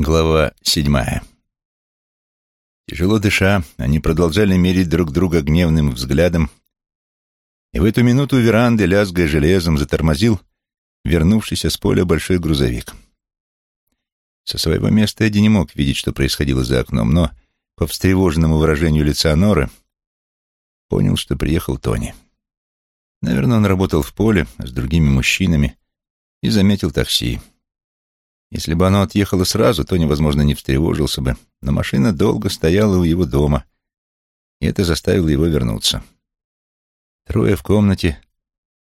Глава седьмая. Тяжело дыша, они продолжали мерить друг друга гневным взглядом, и в эту минуту веранды, лязгая железом, затормозил вернувшийся с поля большой грузовик. Со своего места Эдди не мог видеть, что происходило за окном, но по встревоженному выражению лица Норы понял, что приехал Тони. Наверное, он работал в поле с другими мужчинами и заметил такси. Если бы оно отъехало сразу, то невозможно не встревожился бы, но машина долго стояла у его дома, и это заставило его вернуться. Трое в комнате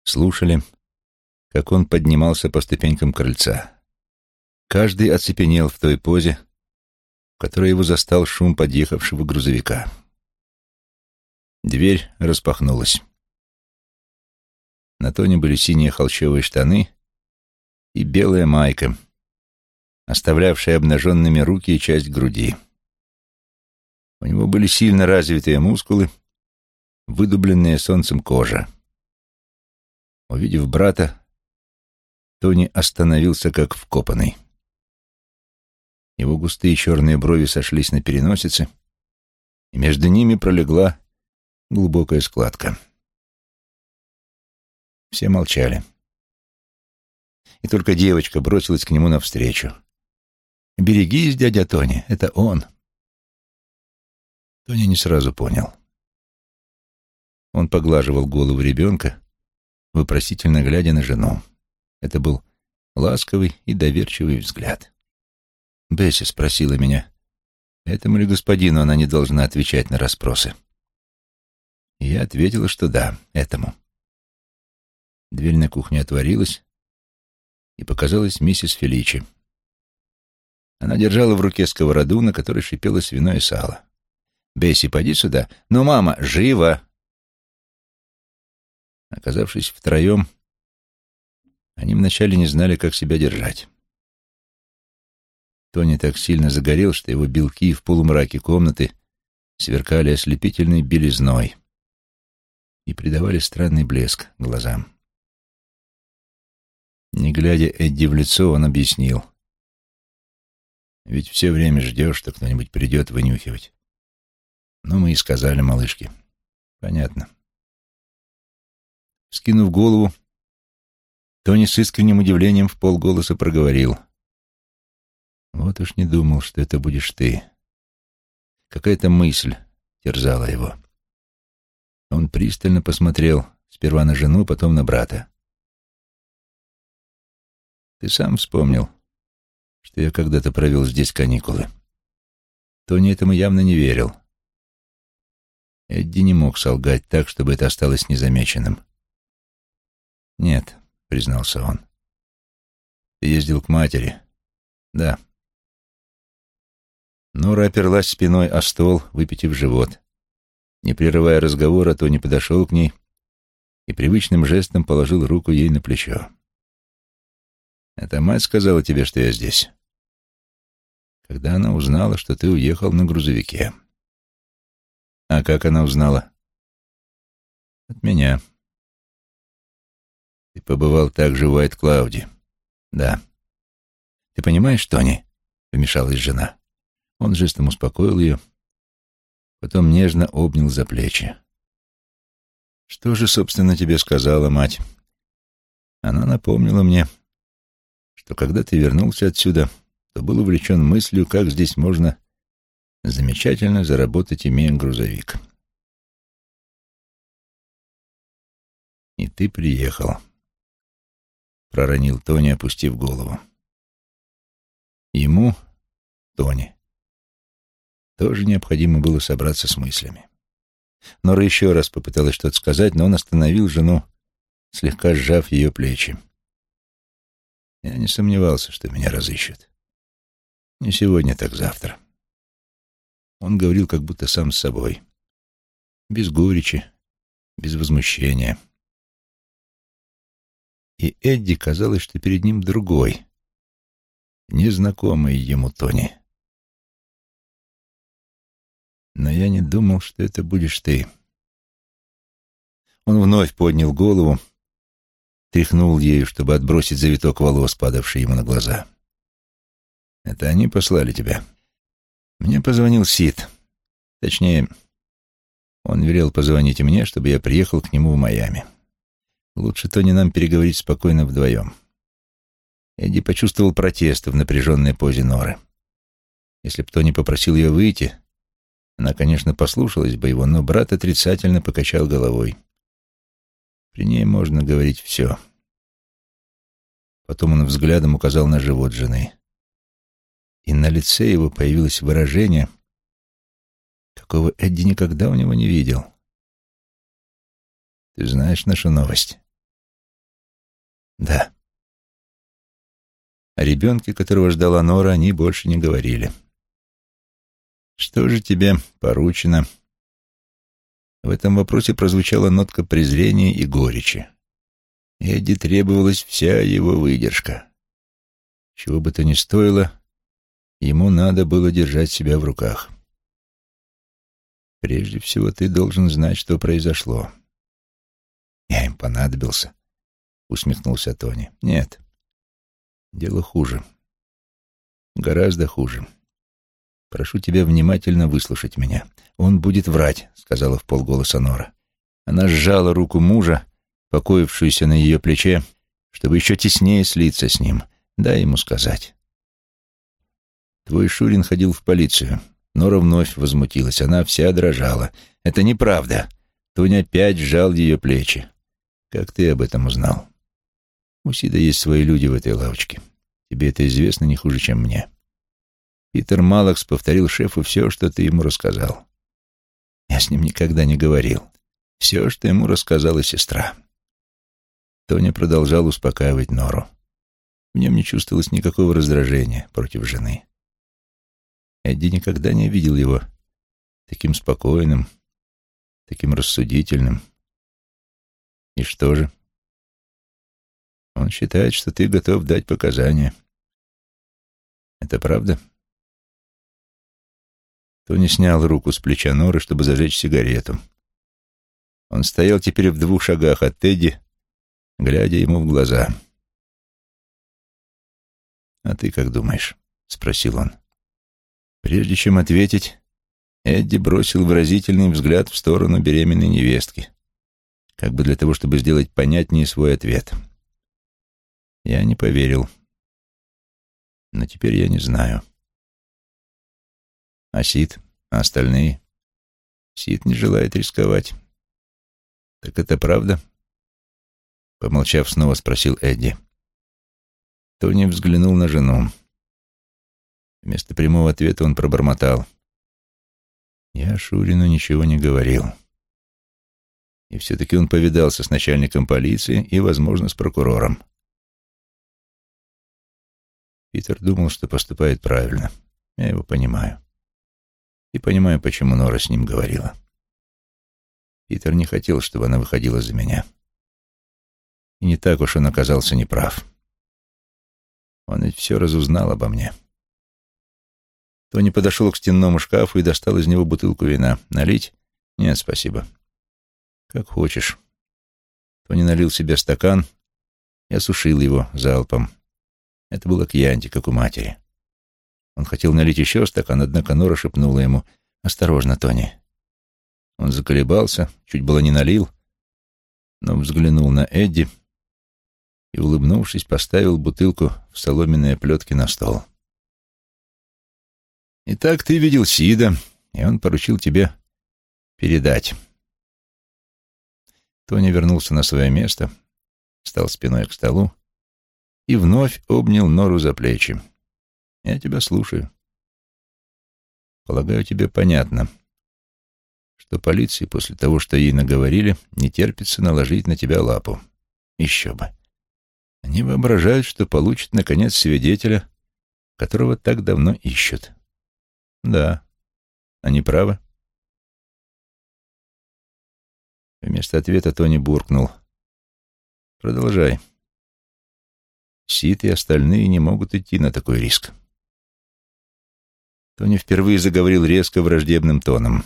слушали, как он поднимался по ступенькам крыльца. Каждый оцепенел в той позе, в которой его застал шум подъехавшего грузовика. Дверь распахнулась. На Тоне были синие холщовые штаны и белая майка — оставлявшие обнаженными руки и часть груди. У него были сильно развитые мускулы, выдубленная солнцем кожа. Увидев брата, Тони остановился как вкопанный. Его густые черные брови сошлись на переносице, и между ними пролегла глубокая складка. Все молчали. И только девочка бросилась к нему навстречу. «Берегись, дядя Тони, это он». Тони не сразу понял. Он поглаживал голову ребенка, вопросительно глядя на жену. Это был ласковый и доверчивый взгляд. Бесси спросила меня, этому ли господину она не должна отвечать на расспросы. Я ответила, что да, этому. Дверь на кухне отворилась, и показалась миссис Феличи. Она держала в руке сковороду, на которой шипело свиное сало. «Бесси, поди сюда. Ну, мама, живо!» Оказавшись втроем, они вначале не знали, как себя держать. Тони так сильно загорел, что его белки в полумраке комнаты сверкали ослепительной белизной и придавали странный блеск глазам. Не глядя Эдди в лицо, он объяснил. Ведь все время ждешь, что кто-нибудь придет вынюхивать. Ну, мы и сказали малышке. Понятно. Скинув голову, Тони с искренним удивлением в полголоса проговорил. Вот уж не думал, что это будешь ты. Какая-то мысль терзала его. Он пристально посмотрел сперва на жену, потом на брата. Ты сам вспомнил, что я когда-то провел здесь каникулы. Тони этому явно не верил. Эдди не мог солгать так, чтобы это осталось незамеченным. «Нет», — признался он. «Ты ездил к матери?» «Да». Нора оперлась спиной о стол, выпитив живот. Не прерывая разговора, Тони подошел к ней и привычным жестом положил руку ей на плечо. «Это мать сказала тебе, что я здесь?» «Когда она узнала, что ты уехал на грузовике». «А как она узнала?» «От меня». «Ты побывал также в Уайт-Клауде?» «Да». «Ты понимаешь, Тони?» — вмешалась жена. Он жестом успокоил ее, потом нежно обнял за плечи. «Что же, собственно, тебе сказала мать?» Она напомнила мне, что когда ты вернулся отсюда, то был увлечен мыслью, как здесь можно замечательно заработать, имея грузовик. И ты приехал, — проронил Тони, опустив голову. Ему, Тони, тоже необходимо было собраться с мыслями. Нора еще раз попыталась что-то сказать, но он остановил жену, слегка сжав ее плечи. Я не сомневался, что меня разыщут. Не сегодня, так завтра. Он говорил как будто сам с собой. Без горечи, без возмущения. И Эдди казалось, что перед ним другой, незнакомый ему Тони. Но я не думал, что это будешь ты. Он вновь поднял голову, тряхнул ею, чтобы отбросить завиток волос, падавший ему на глаза. Это они послали тебя. Мне позвонил Сид. Точнее, он велел позвонить мне, чтобы я приехал к нему в Майами. Лучше то не нам переговорить спокойно вдвоем. Эдди почувствовал протест в напряженной позе Норы. Если бы Тони попросил ее выйти, она, конечно, послушалась бы его, но брат отрицательно покачал головой. При ней можно говорить все. Потом он взглядом указал на живот жены. И на лице его появилось выражение, какого Эдди никогда у него не видел. «Ты знаешь нашу новость?» «Да». О ребенке, которого ждала Нора, они больше не говорили. «Что же тебе поручено?» В этом вопросе прозвучала нотка презрения и горечи. Эдди требовалась вся его выдержка. Чего бы то ни стоило, ему надо было держать себя в руках. Прежде всего, ты должен знать, что произошло. Я им понадобился, — усмехнулся Тони. Нет, дело хуже. Гораздо хуже. Прошу тебя внимательно выслушать меня. Он будет врать, — сказала в полголоса Нора. Она сжала руку мужа, покоившуюся на ее плече, чтобы еще теснее слиться с ним. Дай ему сказать. Твой Шурин ходил в полицию. Нора вновь возмутилась. Она вся дрожала. Это неправда. Тоня опять сжал ее плечи. Как ты об этом узнал? У Сида есть свои люди в этой лавочке. Тебе это известно не хуже, чем мне. Питер Малакс повторил шефу все, что ты ему рассказал. Я с ним никогда не говорил. Все, что ему рассказала сестра. Тоня продолжал успокаивать Нору. В нем не чувствовалось никакого раздражения против жены. Эдди никогда не видел его таким спокойным, таким рассудительным. И что же? Он считает, что ты готов дать показания. Это правда? Тони снял руку с плеча Норы, чтобы зажечь сигарету. Он стоял теперь в двух шагах от Тедди, глядя ему в глаза. «А ты как думаешь?» — спросил он. Прежде чем ответить, Эдди бросил выразительный взгляд в сторону беременной невестки, как бы для того, чтобы сделать понятнее свой ответ. Я не поверил. Но теперь я не знаю. А Сид? А остальные? Сид не желает рисковать. Так это правда? Помолчав, снова спросил Эдди. Тони взглянул на жену. Вместо прямого ответа он пробормотал. Я Шурину ничего не говорил. И все-таки он повидался с начальником полиции и, возможно, с прокурором. Питер думал, что поступает правильно. Я его понимаю. И понимаю, почему Нора с ним говорила. Питер не хотел, чтобы она выходила за меня. И не так уж он оказался неправ. Он ведь все разузнал обо мне. Тони подошел к стенному шкафу и достал из него бутылку вина. «Налить?» «Нет, спасибо». «Как хочешь». Тони налил себе стакан и осушил его залпом. Это было кьянти, как у матери. Он хотел налить еще стакан, однако Нора шепнула ему «Осторожно, Тони». Он заколебался, чуть было не налил, но взглянул на Эдди и, улыбнувшись, поставил бутылку в соломенные плетки на стол. «Итак, ты видел Сида, и он поручил тебе передать». Тони вернулся на свое место, стал спиной к столу и вновь обнял Нору за плечи. «Я тебя слушаю. Полагаю, тебе понятно, что полиции после того, что ей наговорили, не терпится наложить на тебя лапу. Еще бы. Они воображают, что получат, наконец, свидетеля, которого так давно ищут. Да, они правы. Вместо ответа Тони буркнул. Продолжай. Сид и остальные не могут идти на такой риск. Тони впервые заговорил резко враждебным тоном.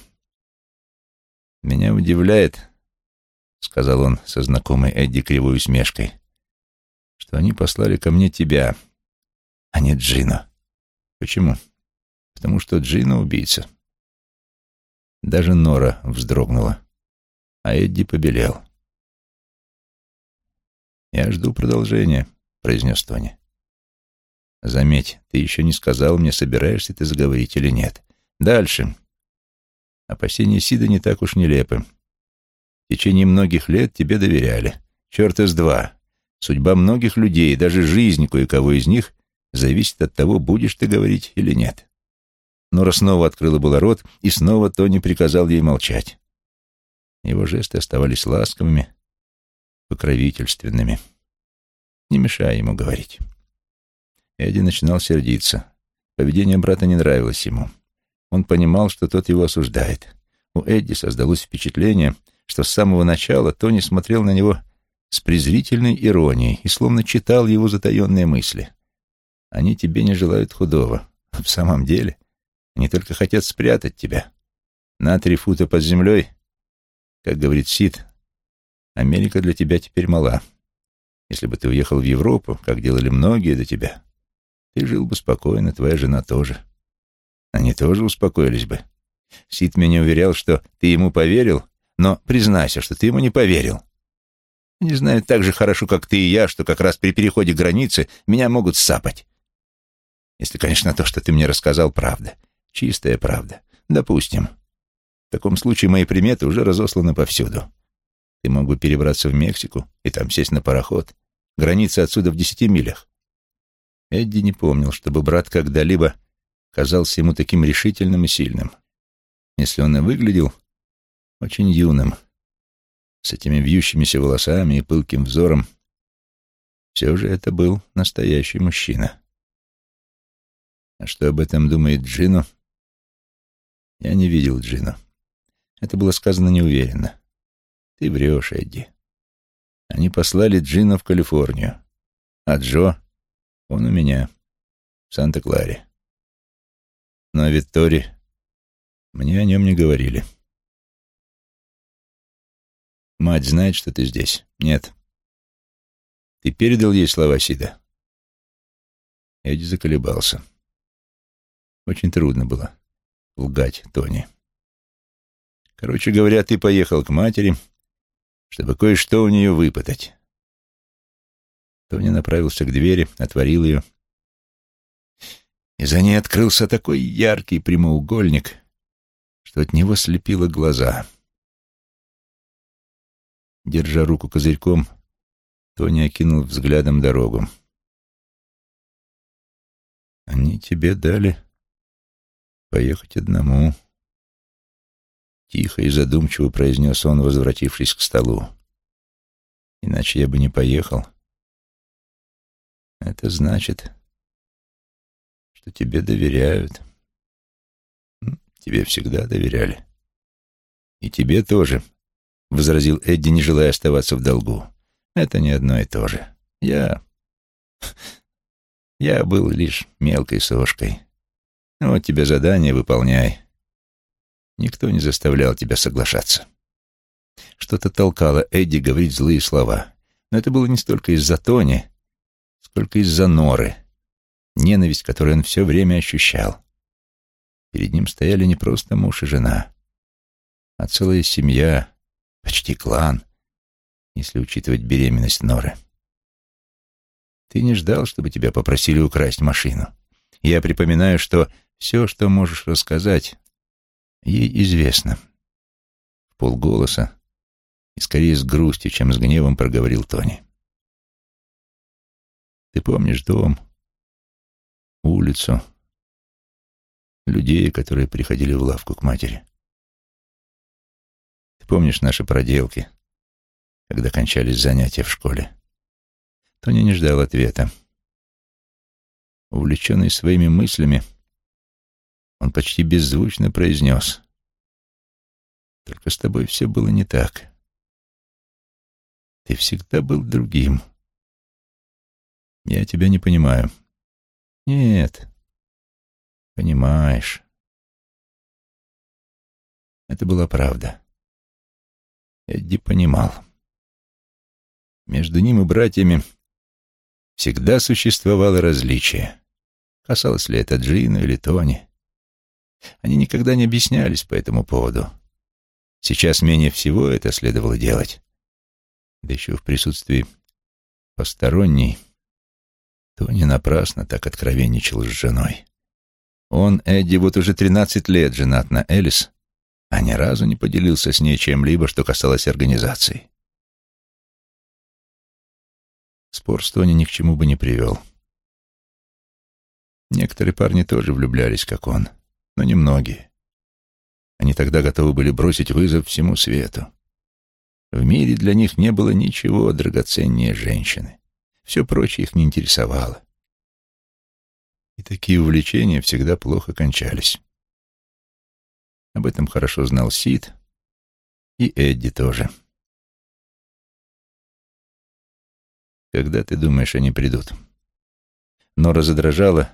«Меня удивляет», — сказал он со знакомой Эдди кривой усмешкой, что они послали ко мне тебя, а не Джина. Почему? Потому что Джина убийца. Даже Нора вздрогнула, а Эдди побелел. «Я жду продолжения», — произнес Тони. «Заметь, ты еще не сказал мне, собираешься ты заговорить или нет. Дальше. Опасения Сида не так уж нелепы. В течение многих лет тебе доверяли. Черт из два. Судьба многих людей, даже жизнь кое-кого из них, зависит от того, будешь ты говорить или нет. Нора снова открыла было рот, и снова Тони приказал ей молчать. Его жесты оставались ласковыми, покровительственными. Не мешай ему говорить. Эдди начинал сердиться. Поведение брата не нравилось ему. Он понимал, что тот его осуждает. У Эдди создалось впечатление, что с самого начала Тони смотрел на него с презрительной иронией и словно читал его затаенные мысли. Они тебе не желают худого. В самом деле, они только хотят спрятать тебя. На три фута под землей, как говорит Сид, Америка для тебя теперь мала. Если бы ты уехал в Европу, как делали многие до тебя, ты жил бы спокойно, твоя жена тоже. Они тоже успокоились бы. Сид меня уверял, что ты ему поверил, но признайся, что ты ему не поверил. Не знаю так же хорошо, как ты и я, что как раз при переходе границы меня могут сапать. Если, конечно, то, что ты мне рассказал, правда. Чистая правда. Допустим. В таком случае мои приметы уже разосланы повсюду. Ты мог бы перебраться в Мексику и там сесть на пароход. Граница отсюда в десяти милях. Эдди не помнил, чтобы брат когда-либо казался ему таким решительным и сильным. Если он и выглядел очень юным, с этими вьющимися волосами и пылким взором, все же это был настоящий мужчина. А что об этом думает Джино? Я не видел Джино. Это было сказано неуверенно. Ты врешь, Эдди. Они послали Джино в Калифорнию, а Джо, он у меня, в Санта-Кларе. Но о Витторе мне о нем не говорили. Мать знает, что ты здесь? Нет. Ты передал ей слова Сида? Эдди заколебался. Очень трудно было лгать Тони. Короче говоря, ты поехал к матери, чтобы кое-что у нее выпытать. Тони направился к двери, отворил ее. И за ней открылся такой яркий прямоугольник, что от него слепило глаза. Держа руку козырьком, Тони окинул взглядом дорогу. «Они тебе дали поехать одному. Тихо и задумчиво произнес он, возвратившись к столу. Иначе я бы не поехал. Это значит, что тебе доверяют. Тебе всегда доверяли. И тебе тоже, — возразил Эдди, не желая оставаться в долгу. Это не одно и то же. Я... Я был лишь мелкой сошкой. Вот тебе задание, выполняй. Никто не заставлял тебя соглашаться. Что-то толкало Эдди говорить злые слова. Но это было не столько из-за Тони, сколько из-за Норы. Ненависть, которую он все время ощущал. Перед ним стояли не просто муж и жена, а целая семья, почти клан, если учитывать беременность Норы. Ты не ждал, чтобы тебя попросили украсть машину. Я припоминаю, что все, что можешь рассказать, ей известно. В полголоса и скорее с грустью, чем с гневом проговорил Тони. Ты помнишь дом, улицу, людей, которые приходили в лавку к матери? Ты помнишь наши проделки, когда кончались занятия в школе? Тони не ждал ответа. Увлеченный своими мыслями, он почти беззвучно произнес. «Только с тобой все было не так. Ты всегда был другим. Я тебя не понимаю». «Нет, понимаешь». Это была правда. Эдди понимал. Между ним и братьями всегда существовало различие. Касалось ли это Джину или Тони? Они никогда не объяснялись по этому поводу. Сейчас менее всего это следовало делать. Да еще в присутствии посторонней. Тони напрасно так откровенничал с женой. Он, Эдди, вот уже тринадцать лет женат на Элис, а ни разу не поделился с ней чем-либо, что касалось организации. Спор с Тони ни к чему бы не привел. Некоторые парни тоже влюблялись, как он, но немногие. Они тогда готовы были бросить вызов всему свету. В мире для них не было ничего драгоценнее женщины. Все прочее их не интересовало. И такие увлечения всегда плохо кончались. Об этом хорошо знал Сид и Эдди тоже. Когда ты думаешь, они придут? Нора задрожала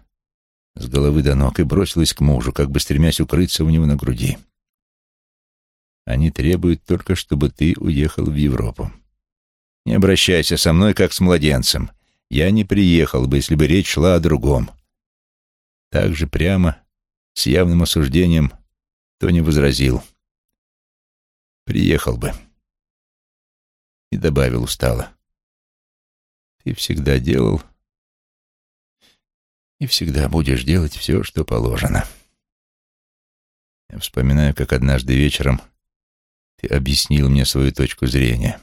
с головы до ног и бросилась к мужу, как бы стремясь укрыться у него на груди. Они требуют только, чтобы ты уехал в Европу. Не обращайся со мной, как с младенцем. Я не приехал бы, если бы речь шла о другом. Так же прямо, с явным осуждением, Тони возразил. Приехал бы. И добавил устало. Ты всегда делал и всегда будешь делать все, что положено. Я вспоминаю, как однажды вечером ты объяснил мне свою точку зрения.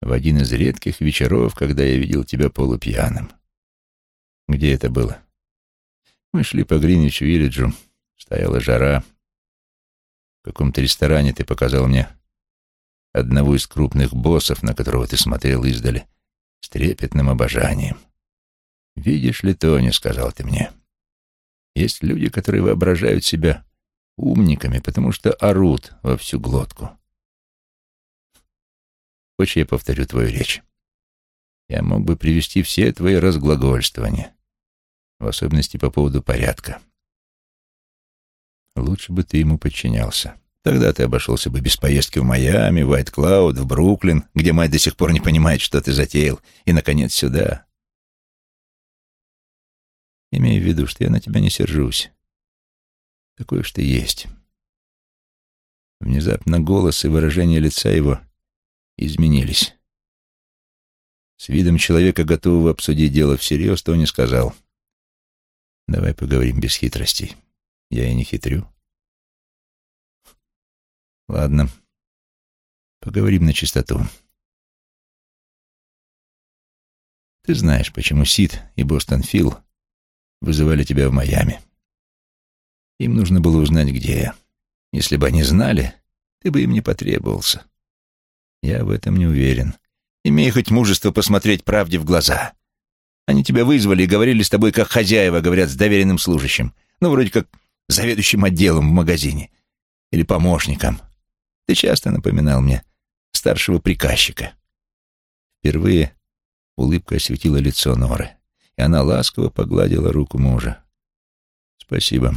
В один из редких вечеров, когда я видел тебя полупьяным. Где это было? Мы шли по Гринвич-Виллиджу, стояла жара. В каком-то ресторане ты показал мне одного из крупных боссов, на которого ты смотрел издали, с трепетным обожанием. «Видишь ли, Тони, — сказал ты мне, — есть люди, которые воображают себя умниками, потому что орут во всю глотку. Хочешь, я повторю твою речь? Я мог бы привести все твои разглагольствования, в особенности по поводу порядка. Лучше бы ты ему подчинялся. Тогда ты обошелся бы без поездки в Майами, в Уайт-Клауд, в Бруклин, где мать до сих пор не понимает, что ты затеял, и, наконец, сюда. Имею в виду, что я на тебя не сержусь. Такое что есть. Внезапно голос и выражение лица его изменились. С видом человека, готового обсудить дело всерьез, Тони сказал, «Давай поговорим без хитростей. Я и не хитрю». «Ладно, поговорим на чистоту. Ты знаешь, почему Сид и Бостон Филл вызывали тебя в Майами. Им нужно было узнать, где я. Если бы они знали, ты бы им не потребовался. Я в этом не уверен. Имей хоть мужество посмотреть правде в глаза. Они тебя вызвали и говорили с тобой, как хозяева говорят с доверенным служащим. Ну, вроде как заведующим отделом в магазине. Или помощником. Ты часто напоминал мне старшего приказчика. Впервые улыбка осветила лицо Норы, и она ласково погладила руку мужа. «Спасибо.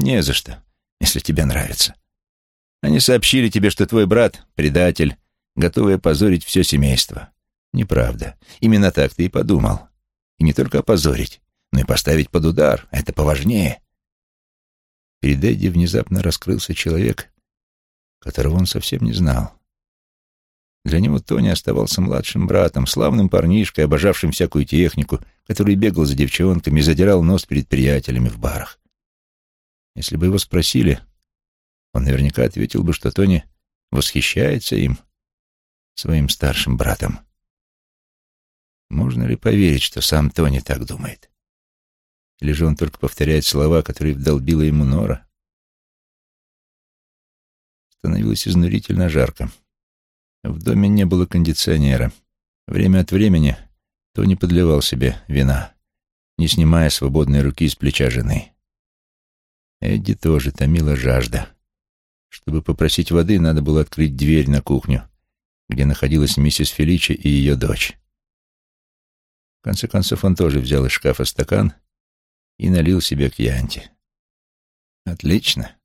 Не за что, если тебе нравится. Они сообщили тебе, что твой брат — предатель, готовый опозорить все семейство. Неправда. Именно так ты и подумал. И не только опозорить, но и поставить под удар. Это поважнее. Перед Эдди внезапно раскрылся человек, которого он совсем не знал. Для него Тони оставался младшим братом, славным парнишкой, обожавшим всякую технику, который бегал за девчонками и задирал нос перед приятелями в барах. Если бы его спросили, он наверняка ответил бы, что Тони восхищается им, своим старшим братом. Можно ли поверить, что сам Тони так думает? Или же он только повторяет слова, которые вдолбила ему Нора? Становилось изнурительно жарко. В доме не было кондиционера. Время от времени Тони подливал себе вина, не снимая свободной руки с плеча жены. Эдди тоже томила жажда. Чтобы попросить воды, надо было открыть дверь на кухню, где находилась миссис Феличи и ее дочь. В конце концов, он тоже взял из шкафа стакан и налил себе кьянти. «Отлично.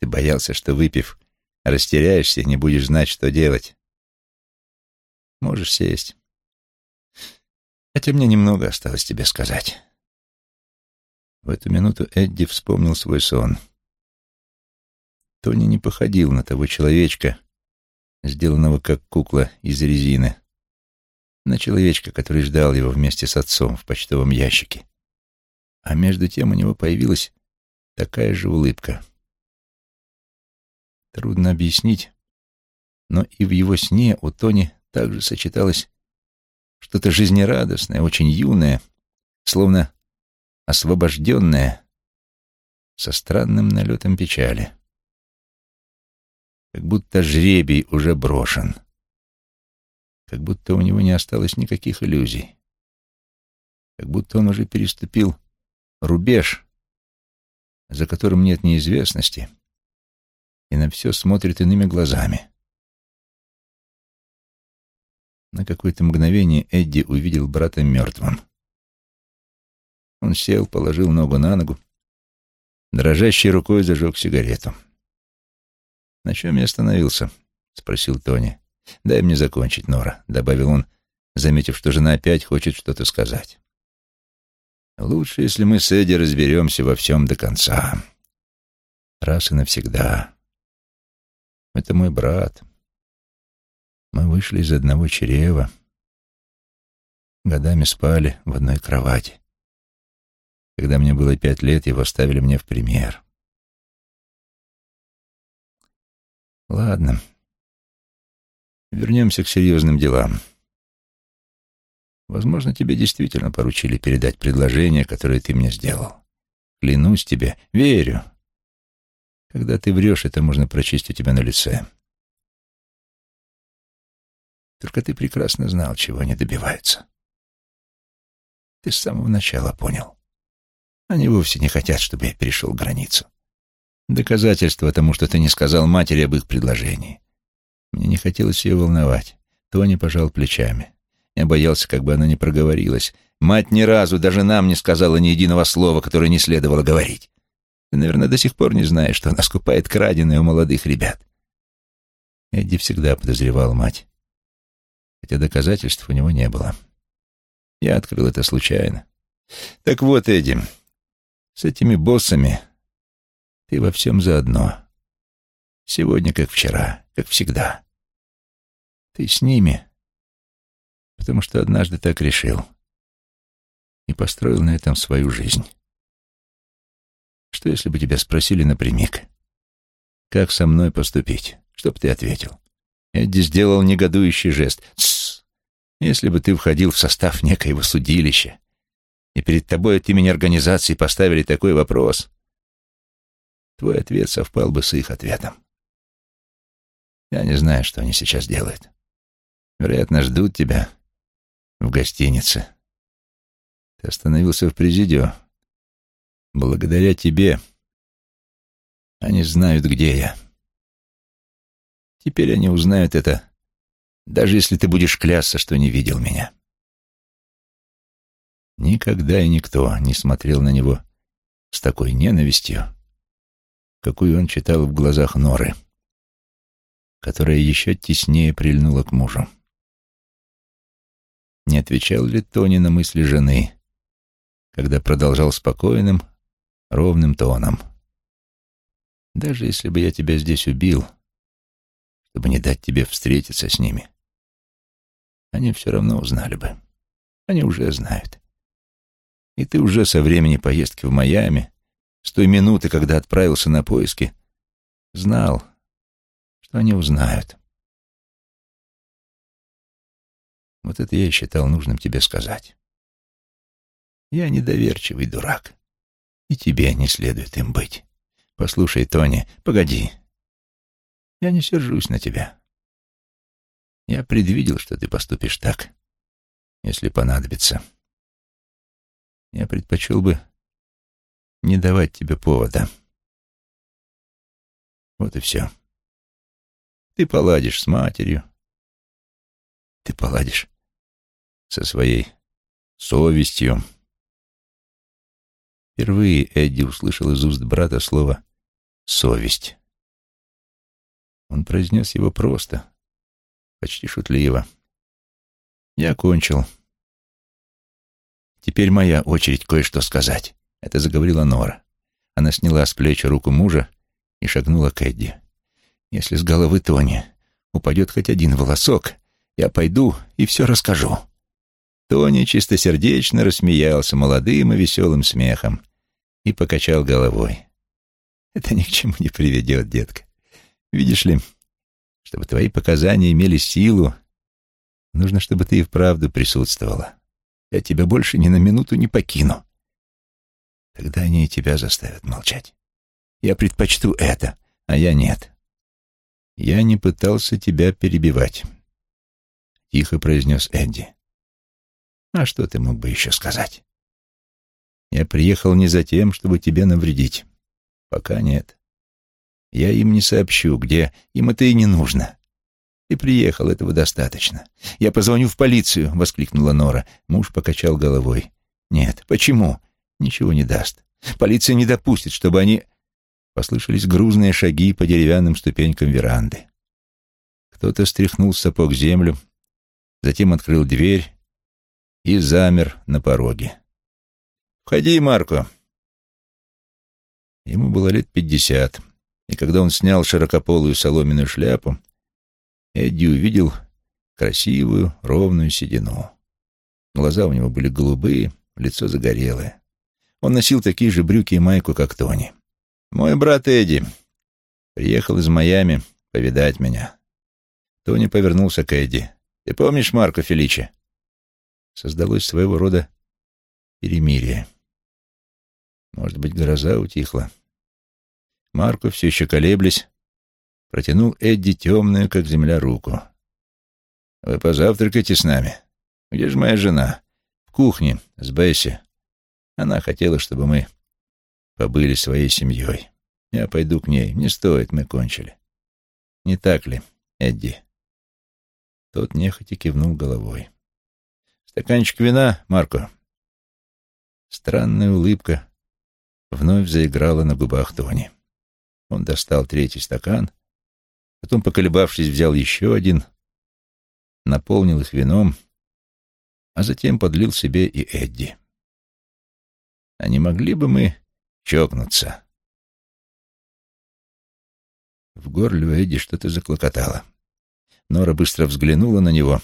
Ты боялся, что, выпив, растеряешься и не будешь знать, что делать. Можешь сесть. Хотя мне немного осталось тебе сказать. В эту минуту Эдди вспомнил свой сон. Тони не походил на того человечка, сделанного как кукла из резины, на человечка, который ждал его вместе с отцом в почтовом ящике. А между тем у него появилась такая же улыбка. Трудно объяснить, но и в его сне у Тони также сочеталось что-то жизнерадостное, очень юное, словно освобожденное, со странным налетом печали. Как будто жребий уже брошен. Как будто у него не осталось никаких иллюзий. Как будто он уже переступил рубеж, за которым нет неизвестности, и на все смотрит иными глазами. На какое-то мгновение Эдди увидел брата мертвым. Он сел, положил ногу на ногу, дрожащей рукой зажег сигарету. «На чем я остановился?» — спросил Тони. «Дай мне закончить, Нора», — добавил он, заметив, что жена опять хочет что-то сказать. «Лучше, если мы с Эдди разберемся во всем до конца. Раз и навсегда. Это мой брат, мы вышли из одного чрева. Годами спали в одной кровати. Когда мне было пять лет, его ставили мне в пример. Ладно. Вернемся к серьезным делам. Возможно, тебе действительно поручили передать предложение, которое ты мне сделал. Клянусь тебе, верю. Когда ты врешь, это можно прочесть у тебя на лице. Только ты прекрасно знал, чего они добиваются. Ты с самого начала понял. Они вовсе не хотят, чтобы я перешел границу. Доказательство тому, что ты не сказал матери об их предложении. Мне не хотелось ее волновать. Тони пожал плечами. Я боялся, как бы она не проговорилась. Мать ни разу, даже нам не сказала ни единого слова, которое не следовало говорить. Ты, наверное, до сих пор не знаешь, что она скупает краденое у молодых ребят. Эдди всегда подозревал мать хотя доказательств у него не было. Я открыл это случайно. Так вот, Эдди, с этими боссами ты во всем заодно. Сегодня, как вчера, как всегда. Ты с ними, потому что однажды так решил и построил на этом свою жизнь. Что, если бы тебя спросили напрямик, как со мной поступить? Что бы ты ответил? Эдди сделал негодующий жест. «Тссс! Если бы ты входил в состав некоего судилища, и перед тобой от имени организации поставили такой вопрос, твой ответ совпал бы с их ответом. Я не знаю, что они сейчас делают. Вероятно, ждут тебя в гостинице. Ты остановился в президио. Благодаря тебе они знают, где я. Теперь они узнают это, даже если ты будешь клясться, что не видел меня. Никогда и никто не смотрел на него с такой ненавистью, какую он читал в глазах Норы, которая еще теснее прильнула к мужу. Не отвечал ли Тони на мысли жены, когда продолжал спокойным, ровным тоном. «Даже если бы я тебя здесь убил, чтобы не дать тебе встретиться с ними. Они все равно узнали бы. Они уже знают. И ты уже со времени поездки в Майами, с той минуты, когда отправился на поиски, знал, что они узнают. Вот это я и считал нужным тебе сказать. Я недоверчивый дурак, и тебе не следует им быть. Послушай, Тони, погоди, я не сержусь на тебя. Я предвидел, что ты поступишь так, если понадобится. Я предпочел бы не давать тебе повода. Вот и все. Ты поладишь с матерью. Ты поладишь со своей совестью. Впервые Эдди услышал из уст брата слово «совесть». Он произнес его просто, почти шутливо. «Я кончил. Теперь моя очередь кое-что сказать», — Это заговорила Нора. Она сняла с плеча руку мужа и шагнула к Эдди. «Если с головы Тони упадет хоть один волосок, я пойду и все расскажу». Тони чистосердечно рассмеялся молодым и веселым смехом и покачал головой. «Это ни к чему не приведет, детка. Видишь ли, чтобы твои показания имели силу, нужно, чтобы ты и вправду присутствовала. Я тебя больше ни на минуту не покину. Тогда они и тебя заставят молчать. Я предпочту это, а я нет. Я не пытался тебя перебивать, — тихо произнес Эдди. А что ты мог бы еще сказать? Я приехал не за тем, чтобы тебе навредить. Пока нет. Я им не сообщу, где. Им это и не нужно. Ты приехал, этого достаточно. Я позвоню в полицию, — воскликнула Нора. Муж покачал головой. Нет, почему? Ничего не даст. Полиция не допустит, чтобы они... Послышались грузные шаги по деревянным ступенькам веранды. Кто-то стряхнул сапог землю, затем открыл дверь и замер на пороге. «Входи, Марко!» Ему было лет пятьдесят, и когда он снял широкополую соломенную шляпу, Эдди увидел красивую, ровную седину. Глаза у него были голубые, лицо загорелое. Он носил такие же брюки и майку, как Тони. «Мой брат Эдди приехал из Майами повидать меня». Тони повернулся к Эдди. «Ты помнишь Марко Феличи?» Создалось своего рода перемирие. Может быть, гроза утихла. Марко, все еще колеблясь, протянул Эдди темную, как земля, руку. «Вы позавтракайте с нами. Где же моя жена?» «В кухне, с Бесси. Она хотела, чтобы мы побыли своей семьей. Я пойду к ней. Не стоит, мы кончили. Не так ли, Эдди?» Тот нехотя кивнул головой. «Стаканчик вина, Марко?» Странная улыбка вновь заиграла на губах Тони. Он достал третий стакан, потом, поколебавшись, взял еще один, наполнил их вином, а затем подлил себе и Эдди. А не могли бы мы чокнуться? В горле у Эдди что-то заклокотало. Нора быстро взглянула на него,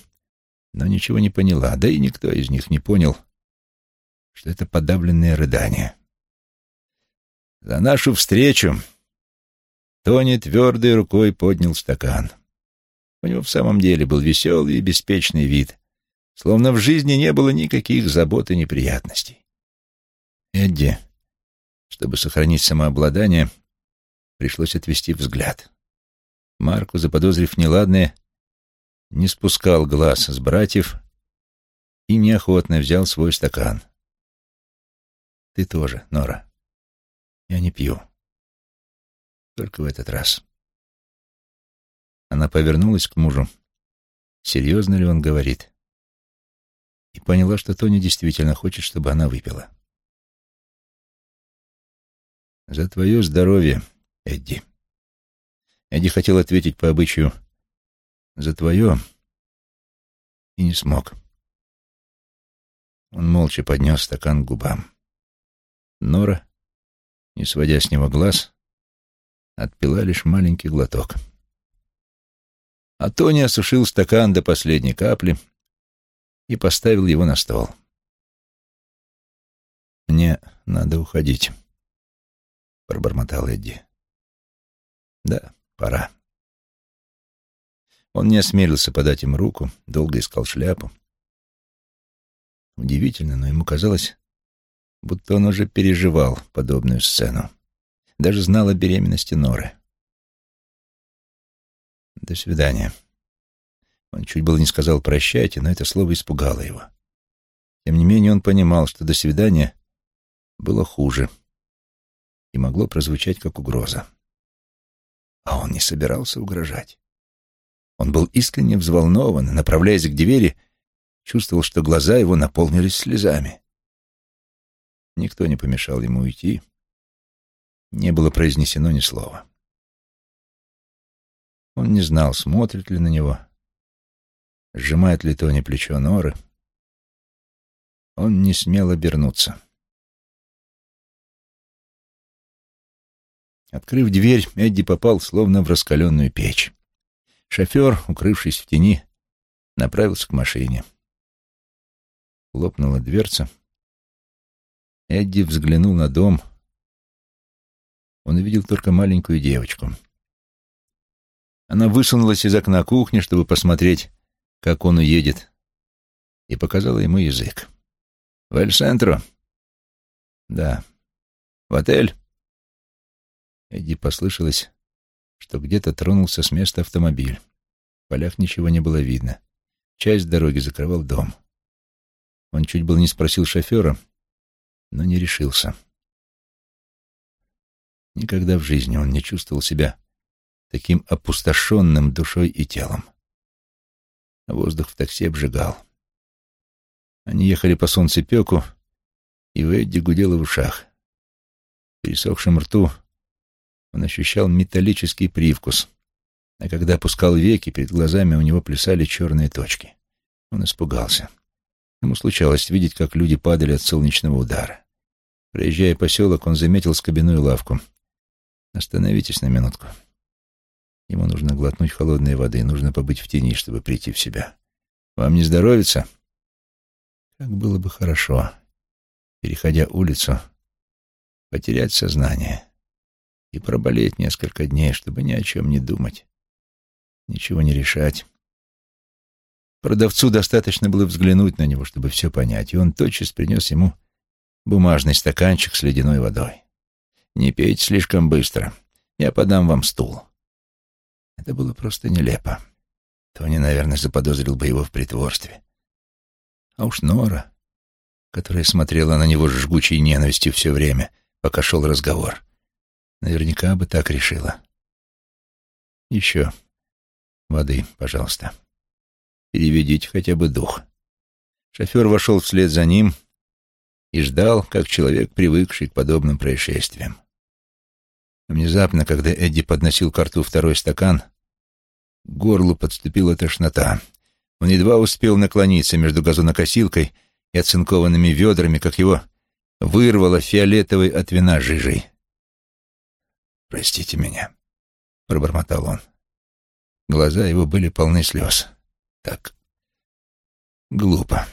но ничего не поняла, да и никто из них не понял, что это подавленное рыдание. «За нашу встречу!» Тони твердой рукой поднял стакан. У него в самом деле был веселый и беспечный вид, словно в жизни не было никаких забот и неприятностей. Эдди, чтобы сохранить самообладание, пришлось отвести взгляд. Марку, заподозрив неладное, не спускал глаз с братьев и неохотно взял свой стакан. «Ты тоже, Нора. Я не пью. Только в этот раз». Она повернулась к мужу. Серьезно ли он говорит? И поняла, что Тони действительно хочет, чтобы она выпила. «За твое здоровье, Эдди». Эдди хотел ответить по обычаю «за твое» и не смог. Он молча поднес стакан к губам. Нора, не сводя с него глаз, отпила лишь маленький глоток. А Тони осушил стакан до последней капли и поставил его на стол. «Мне надо уходить» пробормотал Эдди. Да, пора. Он не осмелился подать им руку, долго искал шляпу. Удивительно, но ему казалось, будто он уже переживал подобную сцену. Даже знал о беременности Норы. До свидания. Он чуть было не сказал «прощайте», но это слово испугало его. Тем не менее он понимал, что «до свидания» было хуже и могло прозвучать как угроза. А он не собирался угрожать. Он был искренне взволнован, направляясь к двери, чувствовал, что глаза его наполнились слезами. Никто не помешал ему уйти. Не было произнесено ни слова. Он не знал, смотрит ли на него, сжимает ли Тони плечо Норы. Он не смел обернуться. Открыв дверь, Эдди попал словно в раскаленную печь. Шофер, укрывшись в тени, направился к машине. Лопнула дверца. Эдди взглянул на дом. Он увидел только маленькую девочку. Она высунулась из окна кухни, чтобы посмотреть, как он уедет, и показала ему язык. «В Эль-Сентро?» «Да». «В отель?» Эдди послышалось, что где-то тронулся с места автомобиль. В полях ничего не было видно. Часть дороги закрывал дом. Он чуть было не спросил шофера, но не решился. Никогда в жизни он не чувствовал себя таким опустошенным душой и телом. Воздух в такси обжигал. Они ехали по солнцепеку, и в Эдди гудело в ушах. В пересохшем рту он ощущал металлический привкус, а когда опускал веки, перед глазами у него плясали черные точки. Он испугался. Ему случалось видеть, как люди падали от солнечного удара. Проезжая поселок, он заметил скобяную лавку. «Остановитесь на минутку. Ему нужно глотнуть холодной воды, нужно побыть в тени, чтобы прийти в себя. Вам не здоровится?» Как было бы хорошо, переходя улицу, потерять сознание и проболеть несколько дней, чтобы ни о чем не думать, ничего не решать. Продавцу достаточно было взглянуть на него, чтобы все понять, и он тотчас принес ему бумажный стаканчик с ледяной водой. «Не пейте слишком быстро, я подам вам стул». Это было просто нелепо. Тони, наверное, заподозрил бы его в притворстве. А уж Нора, которая смотрела на него с жгучей ненавистью все время, пока шел разговор, Наверняка бы так решила. Еще воды, пожалуйста. Переведите хотя бы дух. Шофер вошел вслед за ним и ждал, как человек, привыкший к подобным происшествиям. Внезапно, когда Эдди подносил к рту второй стакан, к горлу подступила тошнота. Он едва успел наклониться между газонокосилкой и оцинкованными ведрами, как его вырвало фиолетовой от вина жижей. «Простите меня», — пробормотал он. Глаза его были полны слез. Так глупо.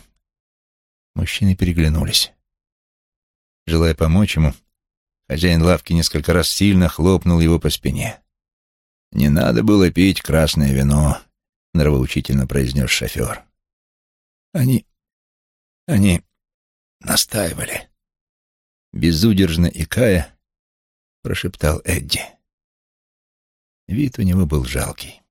Мужчины переглянулись. Желая помочь ему, хозяин лавки несколько раз сильно хлопнул его по спине. «Не надо было пить красное вино», — нравоучительно произнес шофер. «Они... они настаивали». Безудержно икая, прошептал Эдди. Вид у него был жалкий.